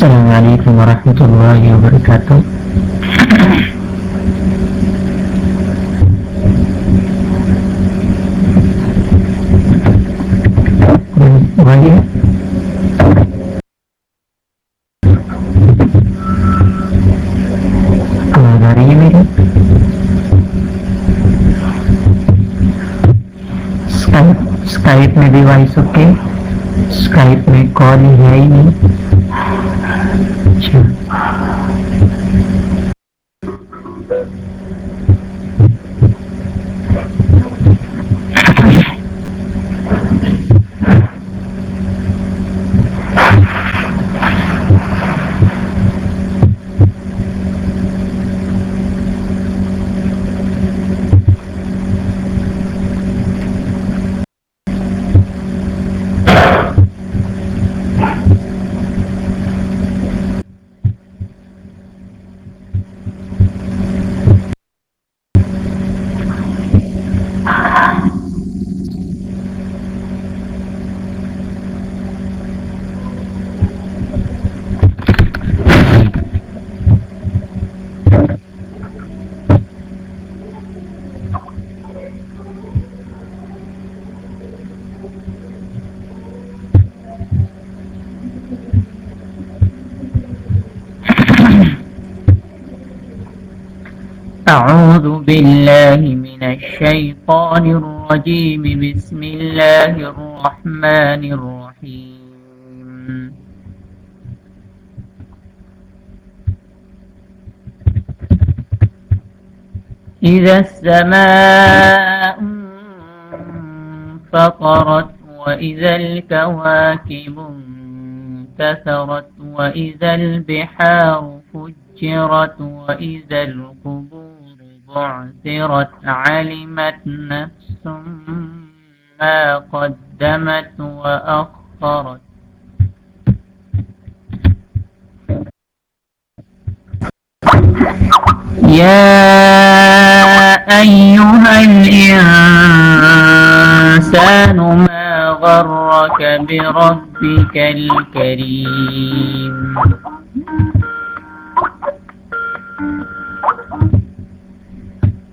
السلام علیکم ورحمۃ اللہ وبرکاتہ اسکائپ میں بھی وائس اوکے اسکائپ میں کال ہی ہے ہی نہیں اچھا۔ بالله من الشيطان الرجيم. بسم الله الرحمن الرحيم. إذا السماء انفطرت وإذا الكواكب انتثرت وإذا البحار فجرت وإذا القبور بعثرت علمت نفس ما قدمت وأخرت يا أيها الإنسان ما غرك بربك الكريم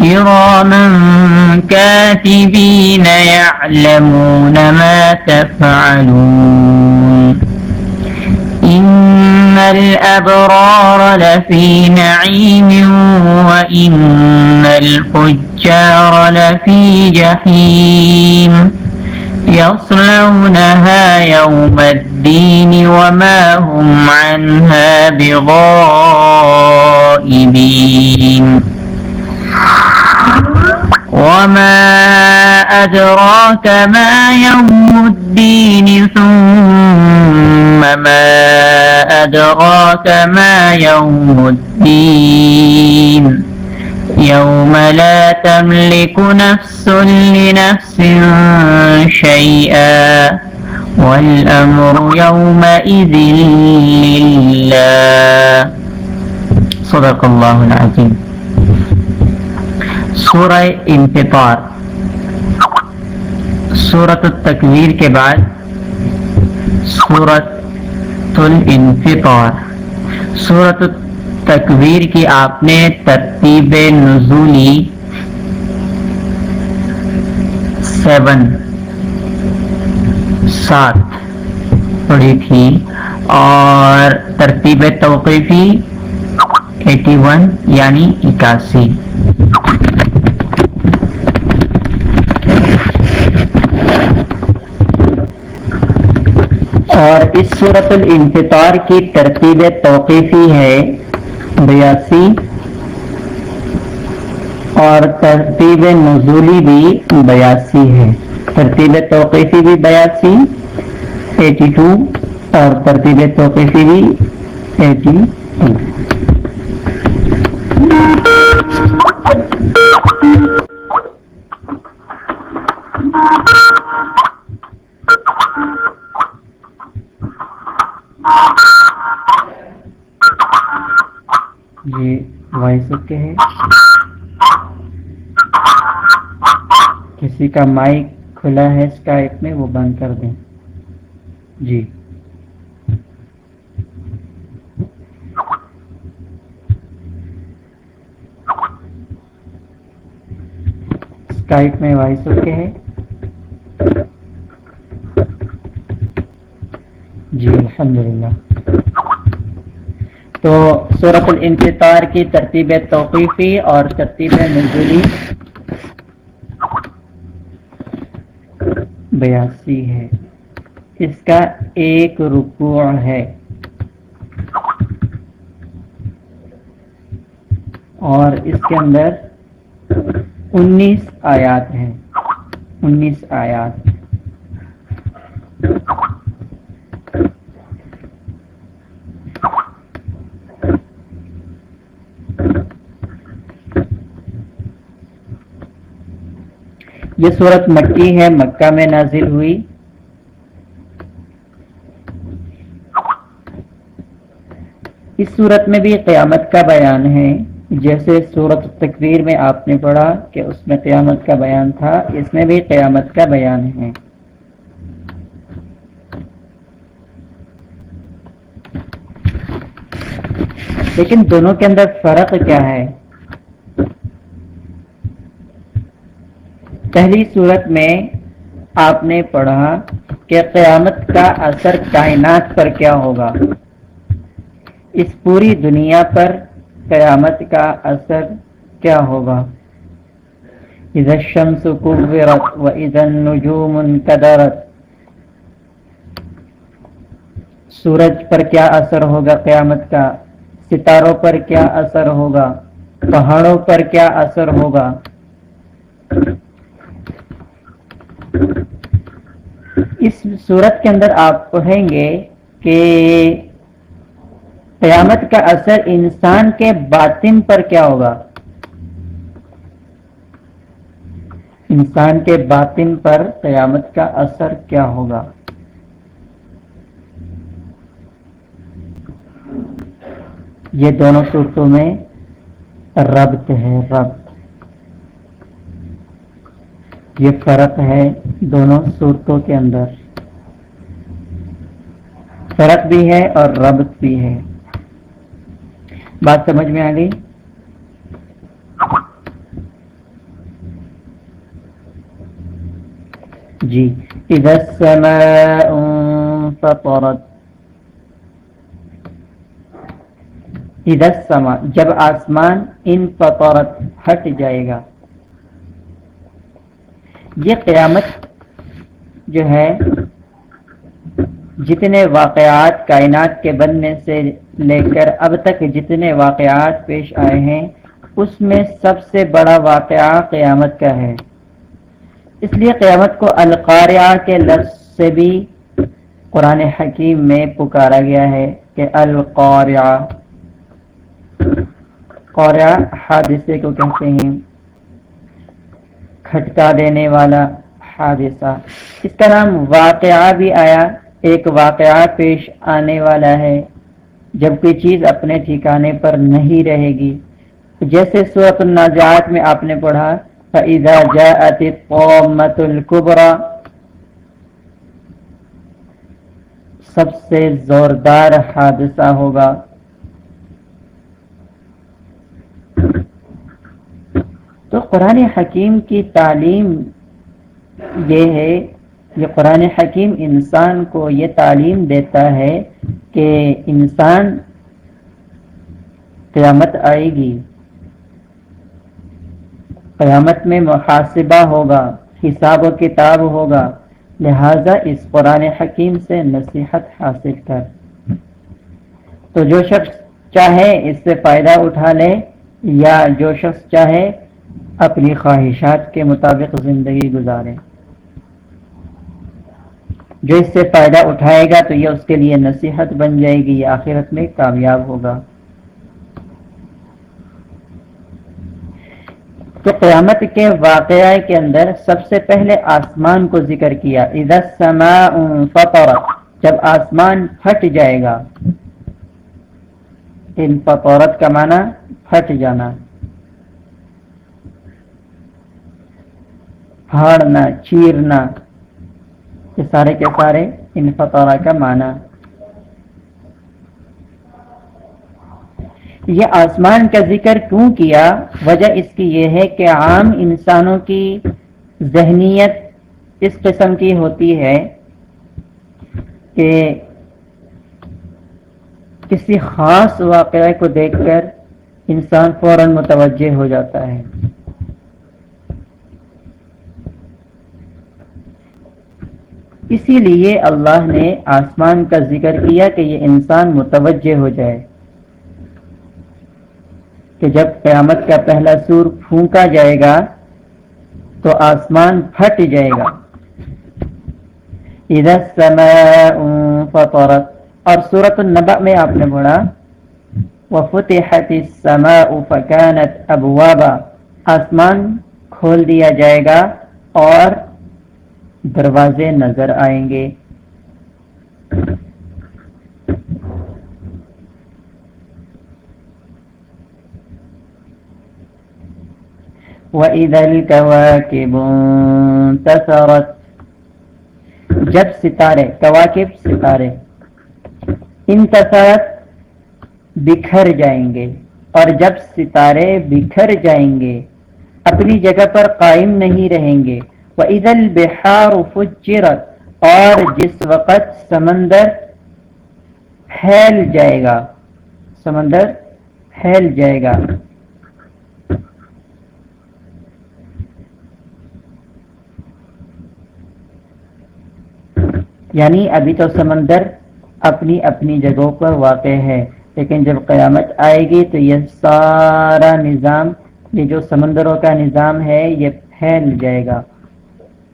كراما كاتبين يعلمون ما تفعلون إن الأبرار لفي نعيم وإن الفجار لفي جحيم يصلونها يوم الدين وما هم عنها بغائبين وما أدراك ما يوم الدين ثم ما أدراك ما يوم الدين يوم لا تملك نفس لنفس شيئا والأمر يومئذ لله صدق الله العظيم. سورہ انفطار سورت التکویر کے بعد سورت الانفطار۔ سورت التکویر کی آپ نے ترتیب نزولی سیون، سات پڑھی تھی۔ اور ترتیب توقیفی ایٹی ون یعنی اکاسی۔ اور اس صورت الانفطار کی ترتیب توقیفی ہے۔ بیاسی۔ اور ترتیب نزولی بھی بیاسی ہے۔ ترتیب توقیفی بھی بیاسی۔ ایٹی ٹو اور ترتیب توقیفی بھی ایٹی ٹو یہ وائس اوکے ہے کسی کا مائک کھلا ہے اسکائپ میں، وہ بند کر دیں۔ جی۔ اسکائپ میں وائس اوکے ہے جی الحمد للہ۔ تو صورت الانفطار کی ترتیب توقیفی اور ترتیب نزولی بیاسی ہے۔ اس کا ایک رکوع ہے۔ اور اس کے اندر انیس آیات ہیں۔ انیس آیات۔ یہ صورت مکی ہے، مکہ میں نازل ہوئی۔ اس صورت میں بھی قیامت کا بیان ہے۔ جیسے صورت تکبیر میں آپ نے پڑھا کہ اس میں قیامت کا بیان تھا، اس میں بھی قیامت کا بیان ہے۔ لیکن دونوں کے اندر فرق کیا ہے؟ پہلی صورت میں آپ نے پڑھا کہ قیامت کا اثر کائنات پر کیا ہوگا۔ اس پوری دنیا پر قیامت کا اثر کیا ہوگا؟ اذا الشمس كورت واذا النجوم انكدرت۔ سورج پر کیا اثر ہوگا قیامت کا؟ ستاروں پر کیا اثر ہوگا؟ پہاڑوں پر کیا اثر ہوگا؟ اس صورت کے اندر آپ پڑھیں گے کہ قیامت کا اثر انسان کے باطن پر کیا ہوگا؟ انسان کے باطن پر قیامت کا اثر کیا ہوگا؟ یہ دونوں صورتوں میں ربط ہے، ربط۔ یہ فرق ہے دونوں صورتوں کے اندر۔ فرق بھی ہے اور ربط بھی ہے۔ بات سمجھ میں آ گئی؟ جی۔ ادھر ادھر سما جب آسمان ان پتورت ہٹ جائے گا۔ یہ قیامت جو ہے، جتنے واقعات کائنات کے بننے سے لے کر اب تک جتنے واقعات پیش آئے ہیں، اس میں سب سے بڑا واقعہ قیامت کا ہے۔ اس لیے قیامت کو القاریہ کے لفظ سے بھی قرآن حکیم میں پکارا گیا ہے کہ القاریہ قوریہ حادثے کو کہتے ہیں۔ کھٹکا دینے والا حادثہ۔ اس کا نام واقعہ بھی آیا، ایک واقعہ پیش آنے والا ہے جب کوئی چیز اپنے ٹھکانے پر نہیں رہے گی۔ جیسے صورت الناجات میں آپ نے پڑھا، فَإِذَا جَاءَتِ الطَّوْمَةُ الْكُبْرَى۔ سب سے زوردار حادثہ ہوگا تو قرآن حکیم کی تعلیم یہ ہے، یہ قرآن حکیم انسان کو یہ تعلیم دیتا ہے کہ انسان قیامت آئے گی۔ قیامت میں محاسبہ ہوگا، حساب و کتاب ہوگا۔ لہذا اس قرآن حکیم سے نصیحت حاصل کر۔ تو جو شخص چاہے اس سے فائدہ اٹھا لے، یا جو شخص چاہے اپنی خواہشات کے مطابق زندگی گزاریں جو اس سے فائدہ اٹھائے گا تو یہ اس کے لیے نصیحت بن جائے گی، یہ آخرت میں کامیاب ہوگا۔ تو قیامت کے واقعہ کے اندر سب سے پہلے آسمان کو ذکر کیا فطرت جب آسمان پھٹ جائے گا۔ ان فطورت کا معنی پھٹ جانا۔ پھاڑنا چیرنا یہ سارے کے سارے ان فطورہ کا معنی۔ یہ آسمان کا ذکر کیوں کیا؟ وجہ اس کی یہ ہے کہ عام انسانوں کی ذہنیت اس قسم کی ہوتی ہے کہ کسی خاص واقعہ کو دیکھ کر انسان فوراً متوجہ ہو جاتا ہے۔ اسی لیے اللہ نے آسمان کا ذکر کیا کہ یہ انسان متوجہ ہو جائے کہ جب قیامت کا پہلا سور پھونکا جائے گا تو آسمان پھٹ جائے گا۔ فطرت۔ اور صورت النبا میں آپ نے پڑھا وفتحت السماء فكانت ابوابا آسمان کھول دیا جائے گا اور دروازے نظر آئیں گے۔ وَإِذَا الْكَوَاكِبُ انْتَثَرَتْ۔ جب ستارے، کواکب ستارے انتصرت بکھر جائیں گے۔ اور جب ستارے بکھر جائیں گے، اپنی جگہ پر قائم نہیں رہیں گے۔ وہ عید البہار فجرت اور جس وقت سمندر پھیل جائے گا، سمندر پھیل جائے گا۔ یعنی ابھی تو سمندر اپنی اپنی جگہوں پر واقع ہے، لیکن جب قیامت آئے گی تو یہ سارا نظام، یہ جو سمندروں کا نظام ہے، یہ پھیل جائے گا۔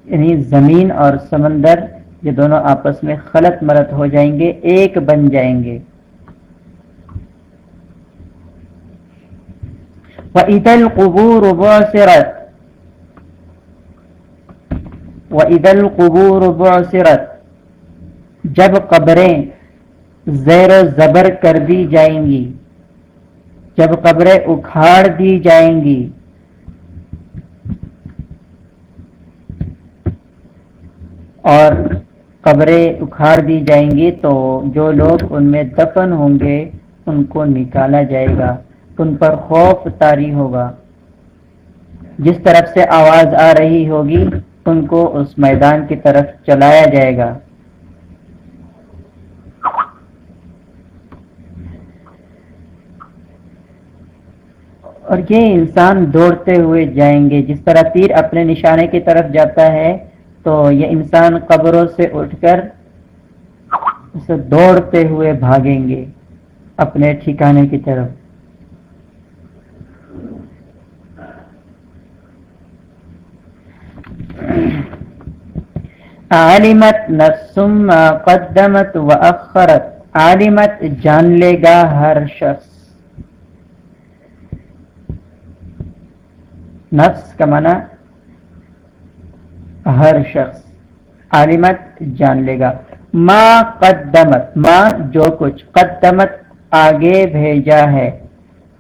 یعنی زمین اور سمندر، یہ دونوں آپس میں خلط ملت ہو جائیں گے، ایک بن جائیں گے۔ وَإِذَا الْقُبُورُ بُعْسِرَتْ وَإِذَا الْقُبُورُ بُعْسِرَتْ جب قبریں زیر و زبر کر دی جائیں گی، جب قبریں اکھاڑ دی جائیں گی اور قبریں اکھاڑ دی جائیں گی تو جو لوگ ان میں دفن ہوں گے، ان کو نکالا جائے گا، ان پر خوف تاری ہوگا۔ جس طرف سے آواز آ رہی ہوگی، ان کو اس میدان کی طرف چلایا جائے گا۔ اور یہ انسان دوڑتے ہوئے جائیں گے۔ جس طرح تیر اپنے نشانے کی طرف جاتا ہے تو یہ انسان قبروں سے اٹھ کر اسے دوڑتے ہوئے بھاگیں گے اپنے ٹھکانے کی طرف۔ عالمت نفسم قدمت و اخرت عالمت جان لے گا ہر شخص۔ نفس کا معنی ہر شخص عالمت جان لے گا۔ ما قدمت، ما جو کچھ قدمت آگے بھیجا ہے۔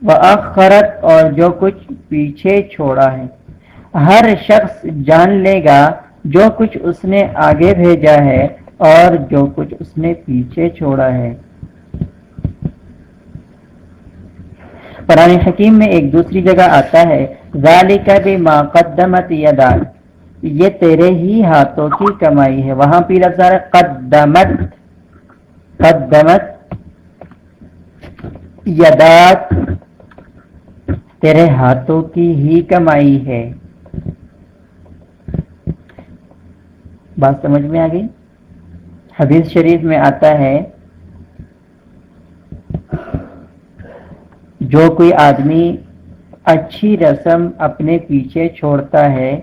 وہ اخرت اور جو کچھ پیچھے چھوڑا ہے۔ ہر شخص جان لے گا جو کچھ اس نے آگے بھیجا ہے اور جو کچھ اس نے پیچھے چھوڑا ہے۔ قرآن حکیم میں ایک دوسری جگہ آتا ہے۔ ذالک بما قدمت یدان یہ تیرے ہی ہاتھوں کی کمائی ہے۔ وہاں پی لفظ آ رہا قدمت قدمت، یدات، تیرے ہاتھوں کی ہی کمائی ہے۔ بات سمجھ میں آ گئی؟ حدیث شریف میں آتا ہے، جو کوئی آدمی اچھی رسم اپنے پیچھے چھوڑتا ہے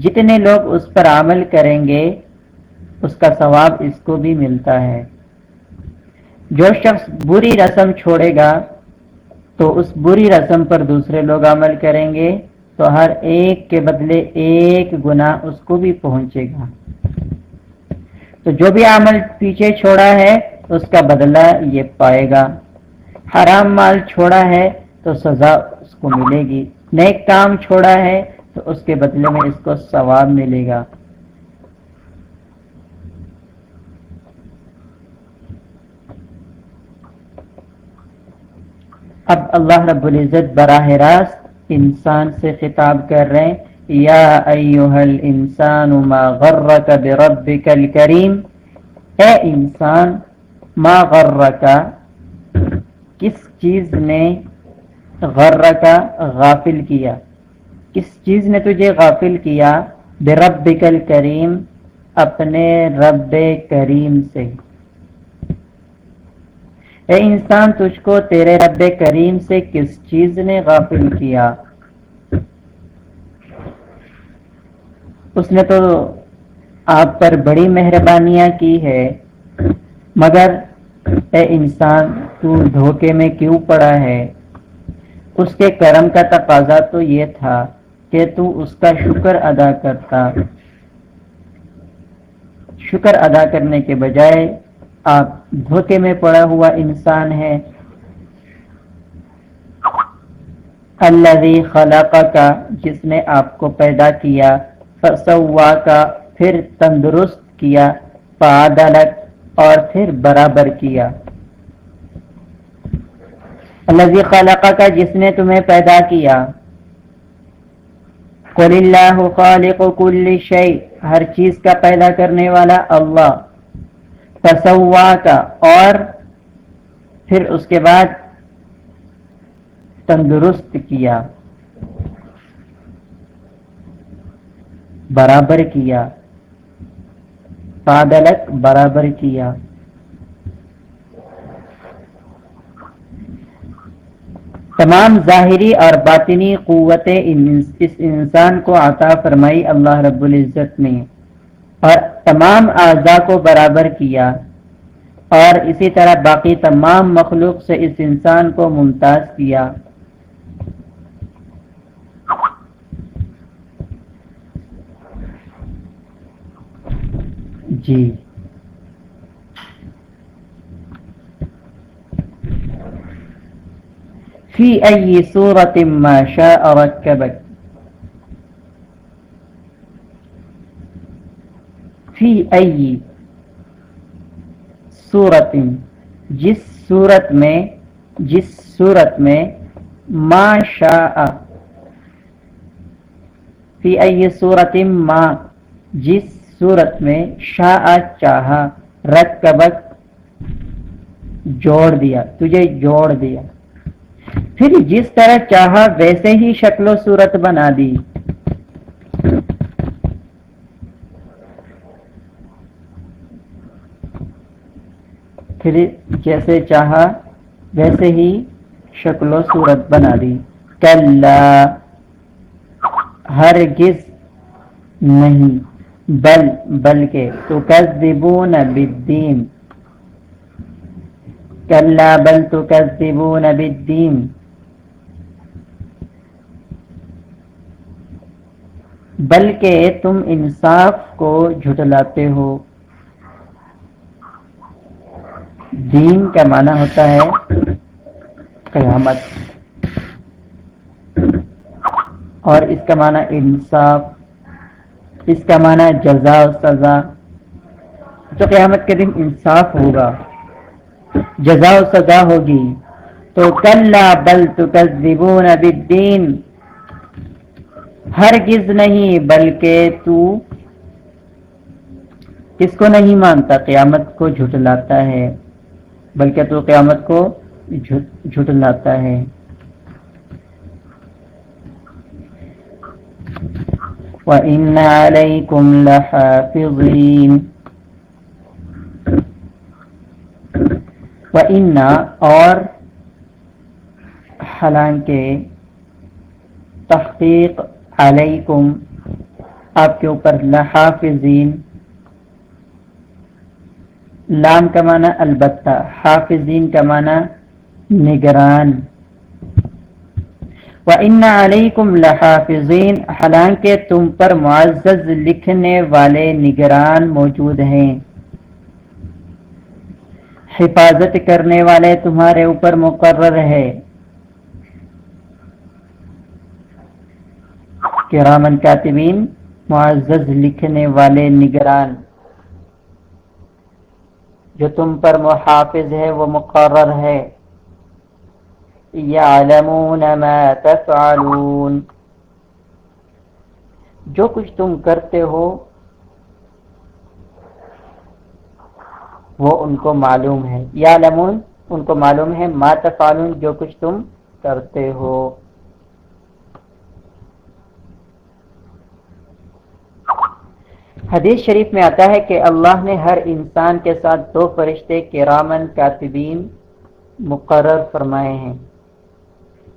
جتنے لوگ اس پر عمل کریں گے، اس کا ثواب اس کو بھی ملتا ہے۔ جو شخص بری رسم چھوڑے گا، تو اس بری رسم پر دوسرے لوگ عمل کریں گے، تو ہر ایک کے بدلے ایک گنا اس کو بھی پہنچے گا۔ تو جو بھی عمل پیچھے چھوڑا ہے، اس کا بدلہ یہ پائے گا۔ حرام مال چھوڑا ہے، تو سزا اس کو ملے گی۔ نیک کام چھوڑا ہے تو اس کے بدلے میں اس کو ثواب ملے گا۔ اب اللہ رب العزت براہ راست انسان سے خطاب کر رہے ہیں، یا ایوہ الانسان ما غرک بربک الکریم۔ اے انسان، ما غرک، کس چیز نے غرک غافل کیا؟ کس چیز نے تجھے غافل کیا؟ بربک الکریم، اپنے رب کریم سے۔ اے انسان، تجھ کو تیرے رب کریم سے کس چیز نے غافل کیا؟ اس نے تو آپ پر بڑی مہربانیاں کی ہے، مگر اے انسان، تو دھوکے میں کیوں پڑا ہے؟ اس کے کرم کا تقاضا تو یہ تھا کہ تو اس کا شکر ادا کرتا۔ شکر ادا کرنے کے بجائے آپ دھوکے میں پڑا ہوا انسان ہے اللہ خلاق کا جس نے آپ کو پیدا کیا فسوا کا پھر تندرست کیا پادلت اور پھر برابر کیا۔ اللہ خلق کا جس نے تمہیں پیدا کیا۔ قل اللہ خالق کل شیء ہر چیز کا پیدا کرنے والا اللہ۔ فسوا کا اور پھر اس کے بعد تندرست کیا۔ برابر کیا۔ پادلک برابر کیا۔ تمام ظاہری اور باطنی قوتیں اس انسان کو عطا فرمائی اللہ رب العزت نے اور تمام اعضاء کو برابر کیا اور اسی طرح باقی تمام مخلوق سے اس انسان کو ممتاز کیا۔ جی۔ فی ای صورت ما شاء رکبک. فی ای صورت جس صورت میں، جس صورت میں ما شاء. فی ای صورت ما، جس صورت میں شاہ چاہا رکبک، جوڑ دیا، تجھے جوڑ دیا. پھر جس طرح چاہا ویسے ہی شکل و صورت بنا دی۔ پھر جیسے چاہا ویسے ہی شکل و صورت بنا دی۔ کل ہرگز نہیں، بل، بلکہ تو کذبون بالدین۔ کلا بل تو کذبون بالدین بلکہ تم انصاف کو جھٹلاتے ہو۔ دین کا معنی ہوتا ہے قیامت۔ اور اس کا معنی انصاف، اس کا معنی جزا و سزا۔ جو قیامت کے دن انصاف ہوگا۔ جزا و سزا ہوگی۔ تو کل بل تو بالدین۔ ہرگز نہیں، بلکہ تو کس کو نہیں مانتا؟ قیامت کو جھٹلاتا ہے۔ بلکہ تو قیامت کو جھٹلاتا ہے۔ وَإِنَّ عَلَيْكُمْ لَحَافِظِينَ۔ وَإِنَّ اور حالانکہ تحقیق علیکم، آپ کے اوپر لحافظین، لام کا معنی البتہ، حافظین کا معنی نگران۔ وَإِنَّ عَلَيْكُمْ لَحَافِظِينَ حالانکہ تم پر معزز لکھنے والے نگران موجود ہیں۔ حفاظت کرنے والے تمہارے اوپر مقرر ہے کرامن کاتبین معزز لکھنے والے نگران، جو تم پر محافظ ہے وہ مقرر ہے یعلمون ما تفعلون۔ جو کچھ تم کرتے ہو وہ ان کو معلوم ہے۔ یا لمون ان کو معلوم ہے، ما تفعلون، جو کچھ تم کرتے ہو۔ حدیث شریف میں آتا ہے کہ اللہ نے ہر انسان کے ساتھ دو فرشتے کرامن کاتبین، مقرر فرمائے ہیں۔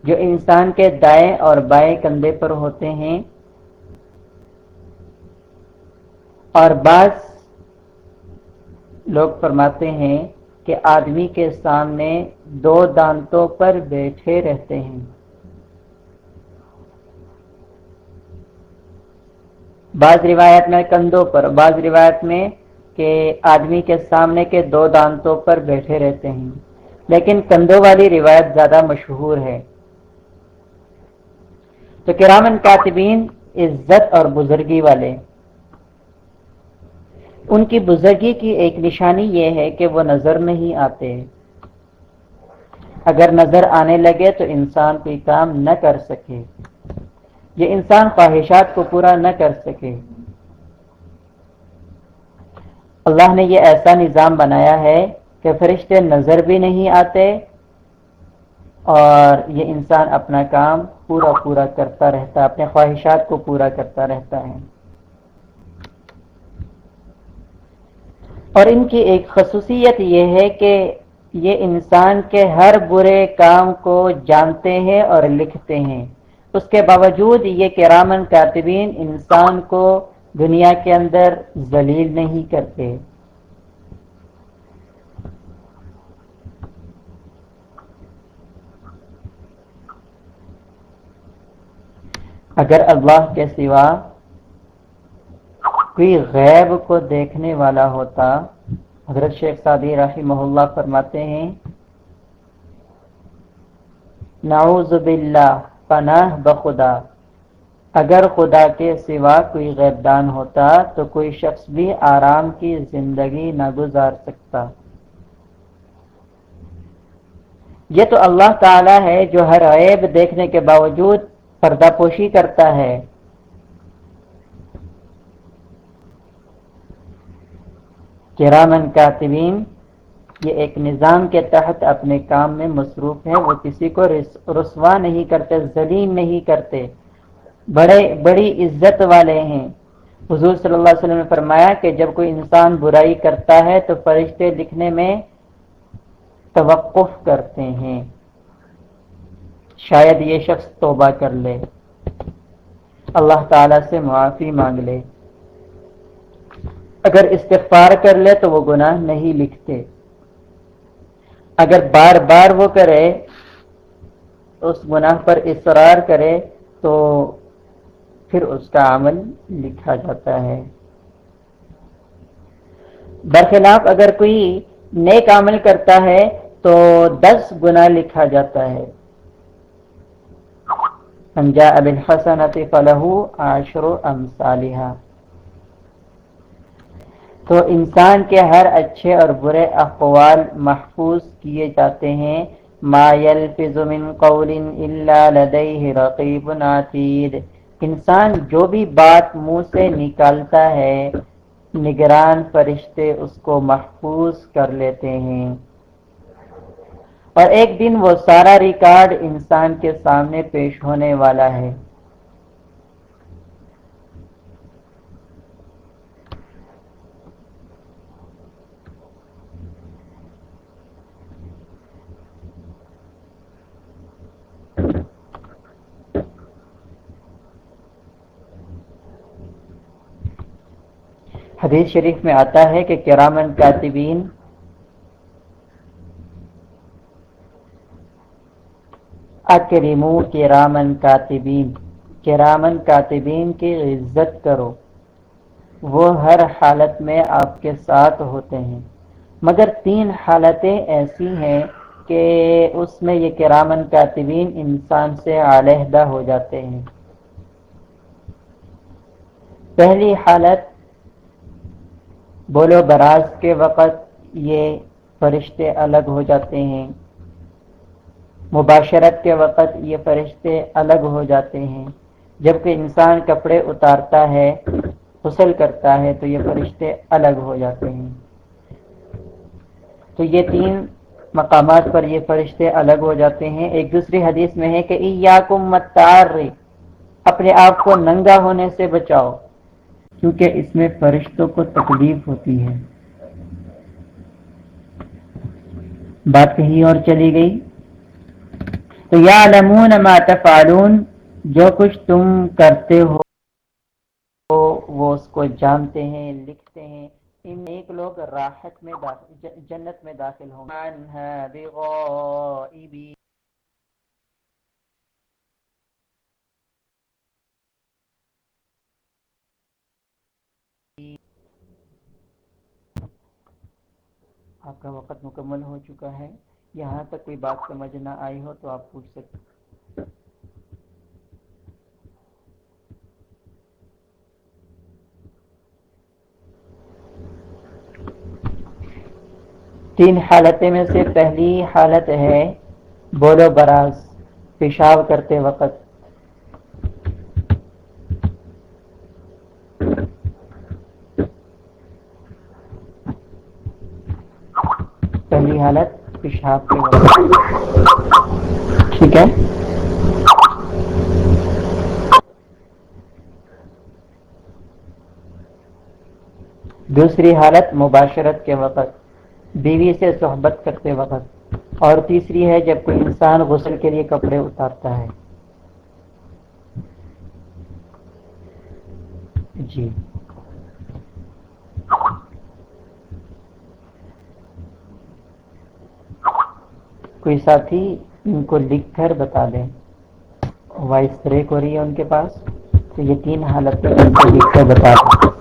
جو انسان کے دائیں اور بائیں کندھے پر ہوتے ہیں اور بعض لوگ فرماتے ہیں کہ آدمی کے سامنے دو دانتوں پر بیٹھے رہتے ہیں۔ بعض روایت میں کندھوں پر، بعض روایت میں کہ آدمی کے سامنے کے دو دانتوں پر بیٹھے رہتے ہیں۔ لیکن کندھوں والی روایت زیادہ مشہور ہے۔ تو کرامن کاتبین عزت اور بزرگی والے ان کی بزرگی کی ایک نشانی یہ ہے کہ وہ نظر نہیں آتے۔ اگر نظر آنے لگے تو انسان کوئی کام نہ کر سکے۔ یہ انسان خواہشات کو پورا نہ کر سکے۔ اللہ نے یہ ایسا نظام بنایا ہے کہ فرشتے نظر بھی نہیں آتے اور یہ انسان اپنا کام پورا پورا کرتا رہتا، اپنے خواہشات کو پورا کرتا رہتا ہے۔ اور ان کی ایک خصوصیت یہ ہے کہ یہ انسان کے ہر برے کام کو جانتے ہیں اور لکھتے ہیں۔ اس کے باوجود یہ کرامن کاتبین انسان کو دنیا کے اندر ذلیل نہیں کرتے۔ اگر اللہ کے سوا کوئی غیب کو دیکھنے والا ہوتا۔ حضرت شیخ سعدی رحمہ اللہ فرماتے ہیں، نعوذ باللہ، پناہ بخدا اگر خدا کے سوا کوئی غیبدان ہوتا تو کوئی شخص بھی آرام کی زندگی نہ گزار سکتا۔ یہ تو اللہ تعالی ہے جو ہر عیب دیکھنے کے باوجود پردہ پوشی کرتا ہے۔ کرامن کاتبین، یہ ایک نظام کے تحت اپنے کام میں مصروف ہے وہ کسی کو رسوا نہیں کرتے ذلیم نہیں کرتے۔ بڑے، بڑی عزت والے ہیں۔ حضور صلی اللہ علیہ وسلم نے فرمایا کہ جب کوئی انسان برائی کرتا ہے تو فرشتے لکھنے میں توقف کرتے ہیں۔ شاید یہ شخص توبہ کر لے۔ اللہ تعالی سے معافی مانگ لے۔ اگر استغفار کر لے تو وہ گناہ نہیں لکھتے۔ اگر بار بار وہ کرے، اس گناہ پر اصرار کرے تو پھر اس کا عمل لکھا جاتا ہے۔ برخلاف اگر کوئی نیک عمل کرتا ہے تو دس گنا لکھا جاتا ہے۔ انجا اب فلح عاشر امثالہ تو انسان کے ہر اچھے اور برے اقوال محفوظ کیے جاتے ہیں۔ ما يلفظ من قول الا لديه رقیب عتید انسان جو بھی بات منہ سے نکالتا ہے، نگران فرشتے اس کو محفوظ کر لیتے ہیں۔ اور ایک دن وہ سارا ریکارڈ انسان کے سامنے پیش ہونے والا ہے۔ حدیث شریف میں آتا ہے کہ کرامن کاتبین اکرمو کرامن کاتبین کرامن کاتبین کی عزت کرو۔ وہ ہر حالت میں آپ کے ساتھ ہوتے ہیں۔ مگر تین حالتیں ایسی ہیں کہ اس میں یہ کرامن کاتبین انسان سے علیحدہ ہو جاتے ہیں۔ پہلی حالت بولو براز کے وقت یہ فرشتے الگ ہو جاتے ہیں۔ مباشرت کے وقت یہ فرشتے الگ ہو جاتے ہیں۔ جبکہ انسان کپڑے اتارتا ہے، غسل کرتا ہے، تو یہ فرشتے الگ ہو جاتے ہیں۔ تو یہ تین مقامات پر یہ فرشتے الگ ہو جاتے ہیں۔ ایک دوسری حدیث میں ہے کہ متار، اپنے آپ کو ننگا ہونے سے بچاؤ۔ کیونکہ اس میں فرشتوں کو تکلیف ہوتی ہے۔ بات کہیں اور چلی گئی۔ تو یا لمون ما تفعلون، جو کچھ تم کرتے ہو، وہ اس کو جانتے ہیں، لکھتے ہیں۔ ان ایک لوگ راحت میں داخل، جنت میں داخل ہوں۔ آپ کا وقت مکمل ہو چکا ہے۔ یہاں تک کوئی بات سمجھ نہ آئی ہو تو آپ پوچھ سکتے تین حالتیں میں سے پہلی حالت ہے، بولو براز، پیشاب کرتے وقت پہلی حالت پیشاب کے وقت۔ ٹھیک ہے؟ دوسری حالت مباشرت کے وقت۔ بیوی سے صحبت کرتے وقت۔ اور تیسری ہے جب کوئی انسان غسل کے لیے کپڑے اتارتا ہے۔ جی۔ کوئی ساتھی ان کو لکھ کر بتا دیں وائس بریک ہو رہی ہے ان کے پاس، تو یہ تین حالتیں ان کو لکھ کر بتا دیں۔